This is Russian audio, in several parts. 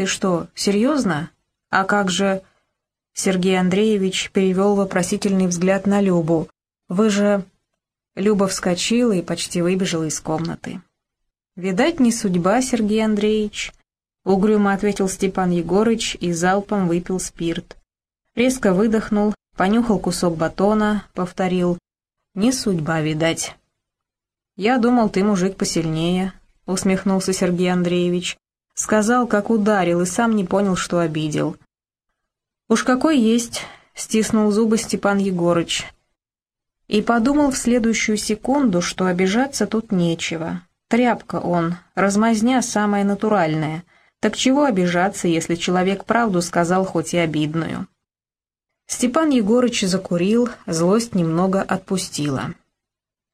«Ты что, серьезно? А как же...» Сергей Андреевич перевел вопросительный взгляд на Любу. «Вы же...» Люба вскочила и почти выбежала из комнаты. «Видать, не судьба, Сергей Андреевич», — угрюмо ответил Степан Егорыч и залпом выпил спирт. Резко выдохнул, понюхал кусок батона, повторил. «Не судьба, видать». «Я думал, ты мужик посильнее», — усмехнулся Сергей Андреевич. Сказал, как ударил, и сам не понял, что обидел. «Уж какой есть», — стиснул зубы Степан Егорыч. И подумал в следующую секунду, что обижаться тут нечего. Тряпка он, размазня самая натуральная. Так чего обижаться, если человек правду сказал, хоть и обидную? Степан Егорыч закурил, злость немного отпустила.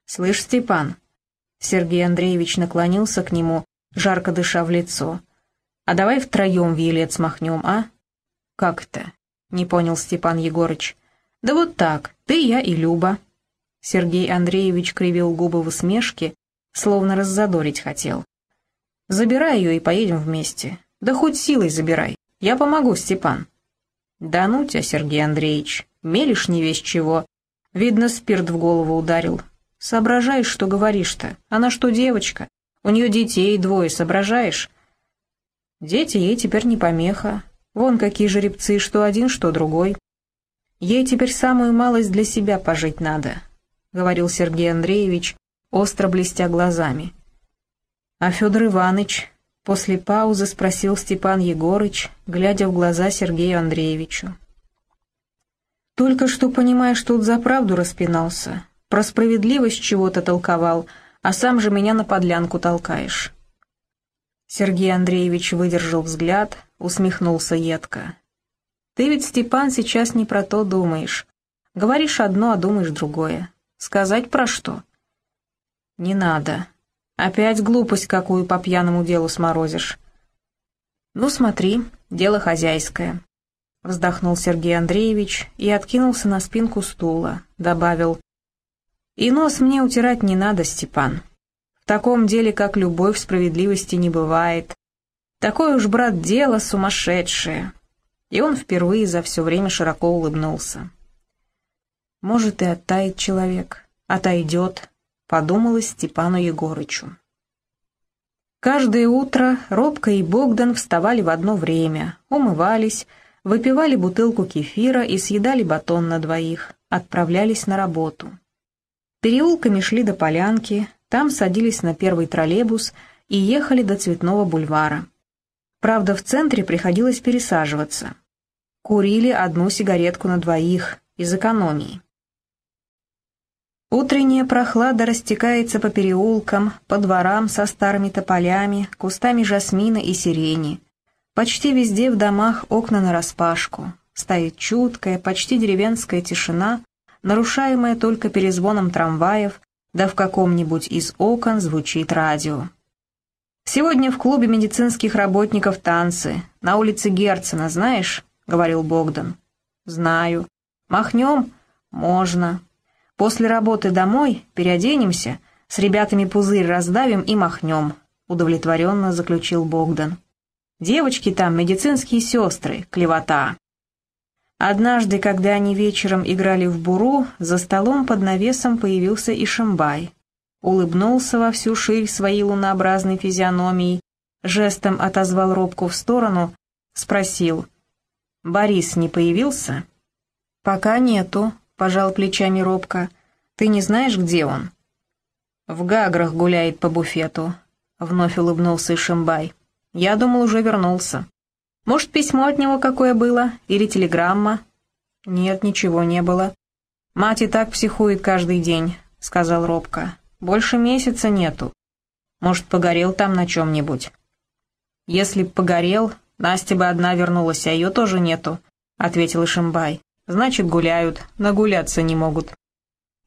«Слышь, Степан», — Сергей Андреевич наклонился к нему, жарко дыша в лицо, «а давай втроем в елец махнем, а?» «Как это?» — не понял Степан Егорыч. «Да вот так, ты, я и Люба». Сергей Андреевич кривил губы в усмешке, словно раззадорить хотел. «Забирай ее и поедем вместе. Да хоть силой забирай. Я помогу, Степан». «Да ну тебя, Сергей Андреевич, мелешь не весь чего. Видно, спирт в голову ударил. Соображаешь, что говоришь-то? Она что, девочка? У нее детей двое, соображаешь?» «Дети ей теперь не помеха. Вон какие жеребцы, что один, что другой. Ей теперь самую малость для себя пожить надо», — говорил Сергей Андреевич, остро блестя глазами. «А Федор Иванович?» После паузы спросил Степан Егорыч, глядя в глаза Сергею Андреевичу. «Только что, понимаешь, тут за правду распинался, про справедливость чего-то толковал, а сам же меня на подлянку толкаешь». Сергей Андреевич выдержал взгляд, усмехнулся едко. «Ты ведь, Степан, сейчас не про то думаешь. Говоришь одно, а думаешь другое. Сказать про что?» «Не надо», Опять глупость какую по пьяному делу сморозишь. Ну, смотри, дело хозяйское. Вздохнул Сергей Андреевич и откинулся на спинку стула, добавил. И нос мне утирать не надо, Степан. В таком деле, как любовь, справедливости не бывает. Такое уж, брат, дело сумасшедшее. И он впервые за все время широко улыбнулся. Может, и оттает человек, отойдет, подумалось Степану Егорычу. Каждое утро Робка и Богдан вставали в одно время, умывались, выпивали бутылку кефира и съедали батон на двоих, отправлялись на работу. Переулками шли до полянки, там садились на первый троллейбус и ехали до Цветного бульвара. Правда, в центре приходилось пересаживаться. Курили одну сигаретку на двоих, из экономии. Утренняя прохлада растекается по переулкам, по дворам со старыми тополями, кустами жасмина и сирени. Почти везде в домах окна нараспашку. Стоит чуткая, почти деревенская тишина, нарушаемая только перезвоном трамваев, да в каком-нибудь из окон звучит радио. «Сегодня в клубе медицинских работников танцы, на улице Герцена, знаешь?» — говорил Богдан. «Знаю. Махнем? Можно. После работы домой переоденемся, с ребятами пузырь раздавим и махнем», — удовлетворенно заключил Богдан. «Девочки там медицинские сестры, клевота». Однажды, когда они вечером играли в буру, за столом под навесом появился Ишимбай. Улыбнулся во всю ширь своей лунообразной физиономией, жестом отозвал робку в сторону, спросил. «Борис не появился?» «Пока нету», — пожал плечами робко. «Ты не знаешь, где он?» «В Гаграх гуляет по буфету», — вновь улыбнулся Ишимбай. «Я думал, уже вернулся. Может, письмо от него какое было? Или телеграмма?» «Нет, ничего не было». «Мать и так психует каждый день», — сказал робко. «Больше месяца нету. Может, погорел там на чем-нибудь?» «Если б погорел, Настя бы одна вернулась, а ее тоже нету», — ответил Ишимбай. Значит, гуляют, нагуляться не могут.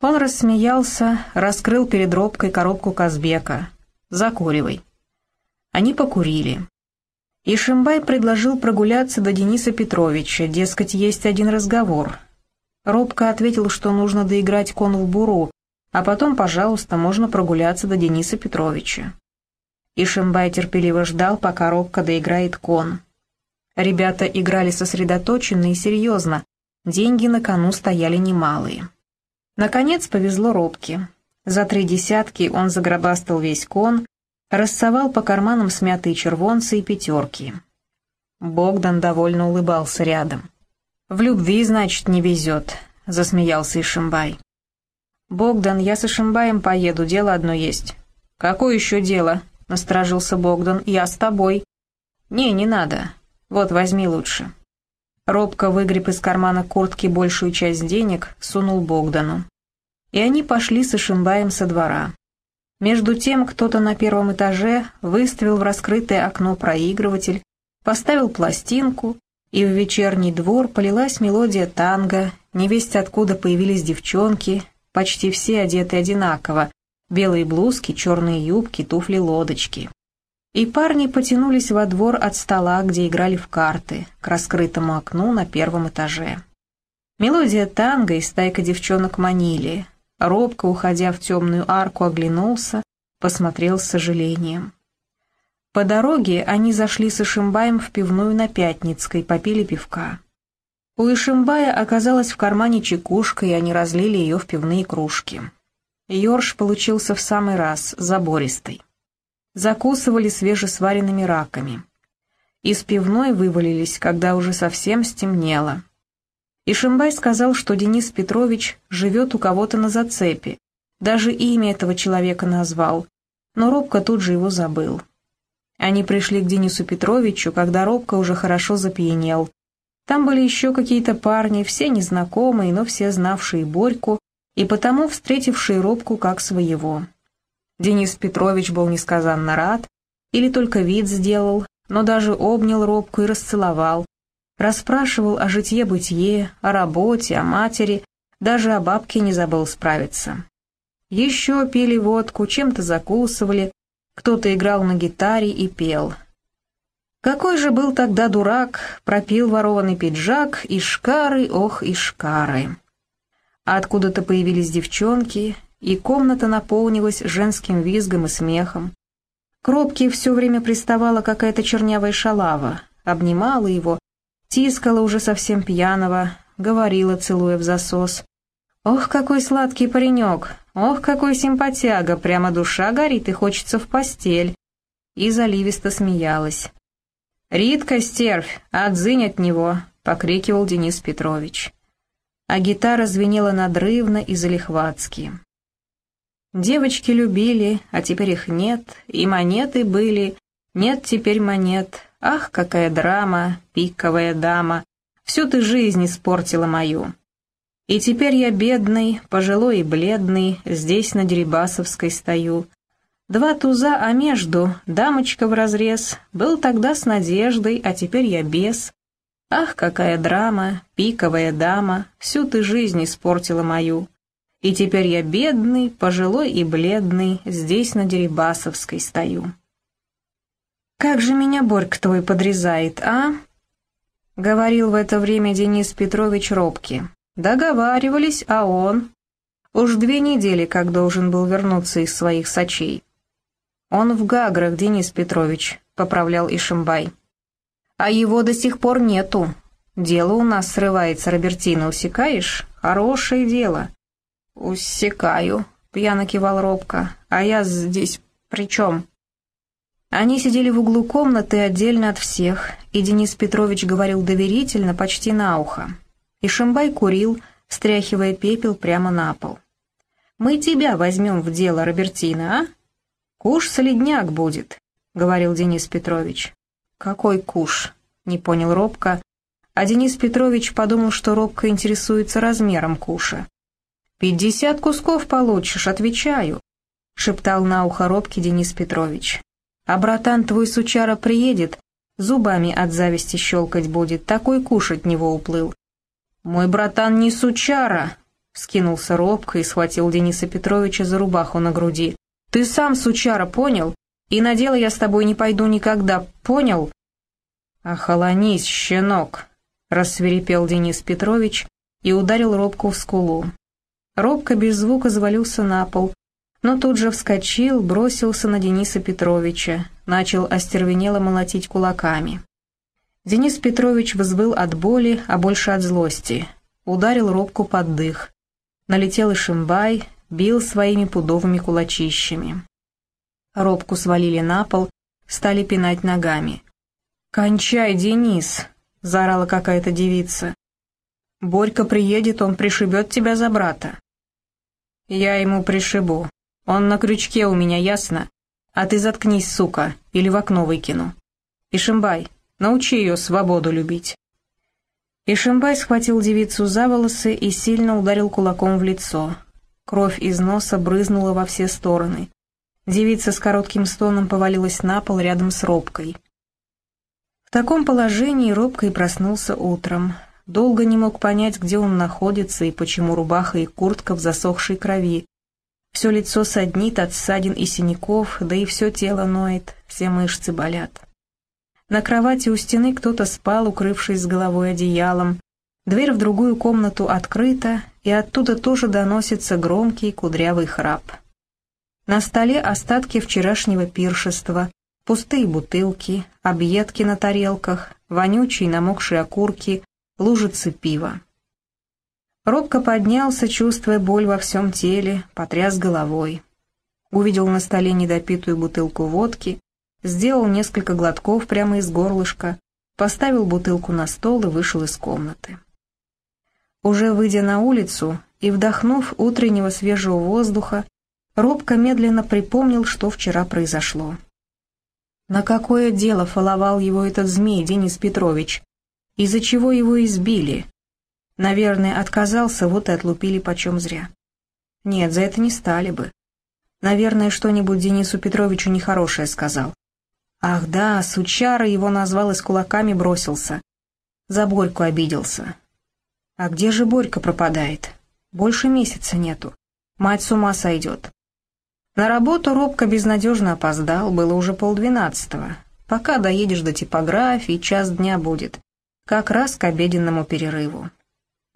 Он рассмеялся, раскрыл перед робкой коробку Казбека. «Закуривай». Они покурили. И Шимбай предложил прогуляться до Дениса Петровича, дескать, есть один разговор. Робко ответил, что нужно доиграть кон в буру, а потом, пожалуйста, можно прогуляться до Дениса Петровича. И Шимбай терпеливо ждал, пока Робко доиграет кон. Ребята играли сосредоточенно и серьезно, деньги на кону стояли немалые. Наконец повезло Робке. За три десятки он загробастал весь кон, рассовал по карманам смятые червонцы и пятерки. Богдан довольно улыбался рядом. «В любви, значит, не везет», — засмеялся Ишимбай. «Богдан, я с Ишимбаем поеду, дело одно есть». «Какое еще дело?» — насторожился Богдан. «Я с тобой». «Не, не надо. Вот, возьми лучше». Робко выгреб из кармана куртки большую часть денег, сунул Богдану. И они пошли с Ишимбаем со двора. Между тем кто-то на первом этаже выставил в раскрытое окно проигрыватель, поставил пластинку, и в вечерний двор полилась мелодия танго, невесть откуда появились девчонки, почти все одеты одинаково, белые блузки, черные юбки, туфли-лодочки. И парни потянулись во двор от стола, где играли в карты, к раскрытому окну на первом этаже. Мелодия танго и стайка девчонок манили. Робко, уходя в темную арку, оглянулся, посмотрел с сожалением. По дороге они зашли с Ишимбаем в пивную на Пятницкой, попили пивка. У Ишимбая оказалась в кармане чекушка, и они разлили ее в пивные кружки. Йорш получился в самый раз, забористый закусывали свежесваренными раками. Из пивной вывалились, когда уже совсем стемнело. И Шимбай сказал, что Денис Петрович живет у кого-то на зацепе, даже имя этого человека назвал, но Робко тут же его забыл. Они пришли к Денису Петровичу, когда Робко уже хорошо запьянел. Там были еще какие-то парни, все незнакомые, но все знавшие Борьку и потому встретившие Робку как своего. Денис Петрович был несказанно рад, или только вид сделал, но даже обнял робку и расцеловал, расспрашивал о житье-бытие, о работе, о матери, даже о бабке не забыл справиться. Еще пили водку, чем-то закусывали, кто-то играл на гитаре и пел. Какой же был тогда дурак, пропил ворованный пиджак, и шкары, ох, и шкары. Откуда-то появились девчонки, и комната наполнилась женским визгом и смехом. К Робке все время приставала какая-то чернявая шалава, обнимала его, тискала уже совсем пьяного, говорила, целуя в засос. «Ох, какой сладкий паренек! Ох, какой симпатяга! Прямо душа горит и хочется в постель!» И заливисто смеялась. «Ритка, стервь, отзынь от него!» — покрикивал Денис Петрович. А гитара звенела надрывно и залихватски. Девочки любили, а теперь их нет, и монеты были, нет теперь монет. Ах, какая драма, пиковая дама, всю ты жизнь испортила мою. И теперь я бедный, пожилой и бледный, здесь на Дерибасовской стою. Два туза, а между, дамочка в разрез, был тогда с надеждой, а теперь я без. Ах, какая драма, пиковая дама, всю ты жизнь испортила мою. И теперь я бедный, пожилой и бледный, здесь на Дерибасовской стою. «Как же меня Борька твой подрезает, а?» — говорил в это время Денис Петрович робки. Договаривались, а он... Уж две недели, как должен был вернуться из своих сочей. «Он в Гаграх, Денис Петрович», — поправлял Ишимбай. «А его до сих пор нету. Дело у нас срывается, Робертина, усекаешь? Хорошее дело. «Усекаю», — пьяно кивал робко. «А я здесь при чем?» Они сидели в углу комнаты отдельно от всех, и Денис Петрович говорил доверительно, почти на ухо. И Шимбай курил, стряхивая пепел прямо на пол. «Мы тебя возьмем в дело, Робертина, а? Куш солидняк будет», — говорил Денис Петрович. «Какой куш?» — не понял Робко, а Денис Петрович подумал, что Робко интересуется размером куша. «Пятьдесят кусков получишь, отвечаю», — шептал на ухо робкий Денис Петрович. «А братан твой сучара приедет, зубами от зависти щелкать будет, такой куш от него уплыл». «Мой братан не сучара», — скинулся робко и схватил Дениса Петровича за рубаху на груди. «Ты сам сучара, понял? И на дело я с тобой не пойду никогда, понял?» «Охолонись, щенок», — рассверепел Денис Петрович и ударил робку в скулу. Робко без звука завалился на пол, но тут же вскочил, бросился на Дениса Петровича, начал остервенело молотить кулаками. Денис Петрович взвыл от боли, а больше от злости. Ударил робку под дых. Налетел и Шимбай, бил своими пудовыми кулачищами. Робку свалили на пол, стали пинать ногами. «Кончай, Денис!» — заорала какая-то девица. «Борька приедет, он пришибет тебя за брата». «Я ему пришибу. Он на крючке у меня, ясно? А ты заткнись, сука, или в окно выкину. Ишимбай, научи ее свободу любить». Ишимбай схватил девицу за волосы и сильно ударил кулаком в лицо. Кровь из носа брызнула во все стороны. Девица с коротким стоном повалилась на пол рядом с Робкой. В таком положении Робка и проснулся утром. Долго не мог понять, где он находится и почему рубаха и куртка в засохшей крови. Все лицо саднит от ссадин и синяков, да и все тело ноет, все мышцы болят. На кровати у стены кто-то спал, укрывшись с головой одеялом. Дверь в другую комнату открыта, и оттуда тоже доносится громкий кудрявый храп. На столе остатки вчерашнего пиршества, пустые бутылки, объедки на тарелках, вонючие намокшие окурки, лужицы пива. Робко поднялся, чувствуя боль во всем теле, потряс головой. Увидел на столе недопитую бутылку водки, сделал несколько глотков прямо из горлышка, поставил бутылку на стол и вышел из комнаты. Уже выйдя на улицу и вдохнув утреннего свежего воздуха, Робко медленно припомнил, что вчера произошло. На какое дело фаловал его этот змей Денис Петрович? Из-за чего его избили? Наверное, отказался, вот и отлупили почем зря. Нет, за это не стали бы. Наверное, что-нибудь Денису Петровичу нехорошее сказал. Ах да, сучара его назвал и с кулаками бросился. За Борьку обиделся. А где же Борька пропадает? Больше месяца нету. Мать с ума сойдет. На работу робко безнадежно опоздал, было уже полдвенадцатого. Пока доедешь до типографии, час дня будет. Как раз к обеденному перерыву.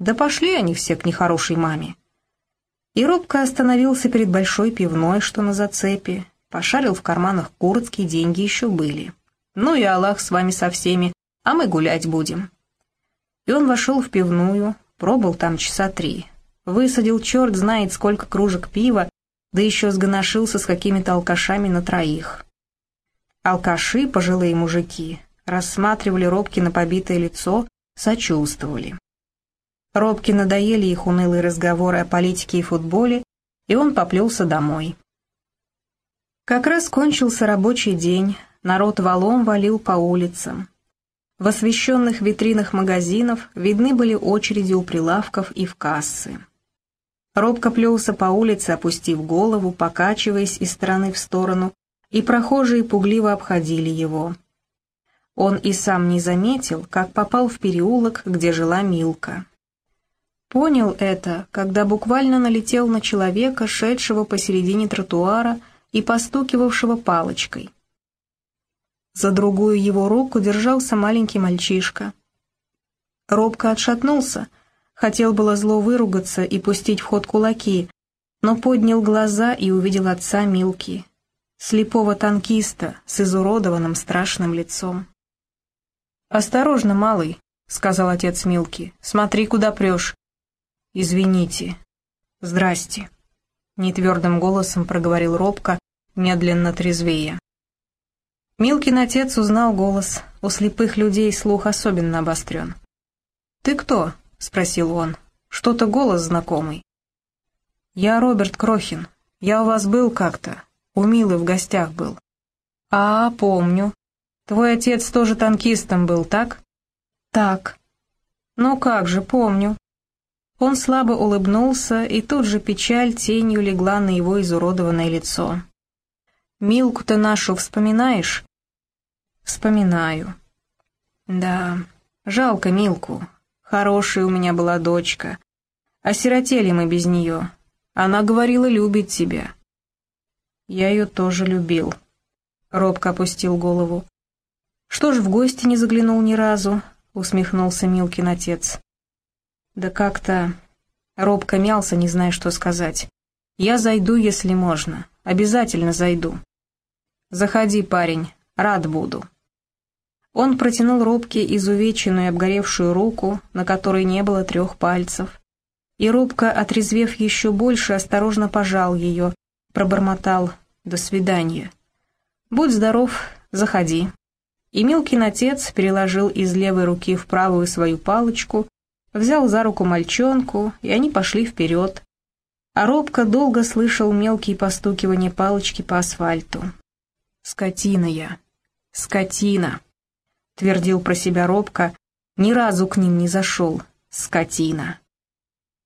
Да пошли они все к нехорошей маме. И робко остановился перед большой пивной, что на зацепе, пошарил в карманах куртки, деньги еще были. Ну и Аллах с вами со всеми, а мы гулять будем. И он вошел в пивную, пробыл там часа три. Высадил черт знает сколько кружек пива, да еще сгоношился с какими-то алкашами на троих. Алкаши, пожилые мужики, рассматривали Робки на побитое лицо, сочувствовали. Робке надоели их унылые разговоры о политике и футболе, и он поплелся домой. Как раз кончился рабочий день, народ валом валил по улицам. В освещенных витринах магазинов видны были очереди у прилавков и в кассы. Робко плелся по улице, опустив голову, покачиваясь из стороны в сторону, и прохожие пугливо обходили его. Он и сам не заметил, как попал в переулок, где жила Милка. Понял это, когда буквально налетел на человека, шедшего посередине тротуара и постукивавшего палочкой. За другую его руку держался маленький мальчишка. Робко отшатнулся — Хотел было зло выругаться и пустить в ход кулаки, но поднял глаза и увидел отца Милки, слепого танкиста с изуродованным страшным лицом. «Осторожно, малый», — сказал отец Милки, — «смотри, куда прешь». «Извините». «Здрасте», — нетвердым голосом проговорил робко, медленно трезвее. Милкин отец узнал голос, у слепых людей слух особенно обострен. «Ты кто?» — спросил он. «Что-то голос знакомый». «Я Роберт Крохин. Я у вас был как-то. У Милы в гостях был». «А, помню. Твой отец тоже танкистом был, так?» «Так». «Ну как же, помню». Он слабо улыбнулся, и тут же печаль тенью легла на его изуродованное лицо. «Милку-то нашу вспоминаешь?» «Вспоминаю». «Да, жалко Милку. Хорошая у меня была дочка. Осиротели мы без нее. Она говорила, любит тебя. Я ее тоже любил. Робко опустил голову. Что ж, в гости не заглянул ни разу, усмехнулся Милкин отец. Да как-то... Робко мялся, не зная, что сказать. Я зайду, если можно. Обязательно зайду. Заходи, парень, рад буду. Он протянул Робке изувеченную обгоревшую руку, на которой не было трех пальцев. И Робка, отрезвев еще больше, осторожно пожал ее, пробормотал «до свидания». «Будь здоров, заходи». И Милкин отец переложил из левой руки в правую свою палочку, взял за руку мальчонку, и они пошли вперед. А Робка долго слышал мелкие постукивания палочки по асфальту. «Скотина я! Скотина!» — твердил про себя Робка, ни разу к ним не зашел. «Скотина!»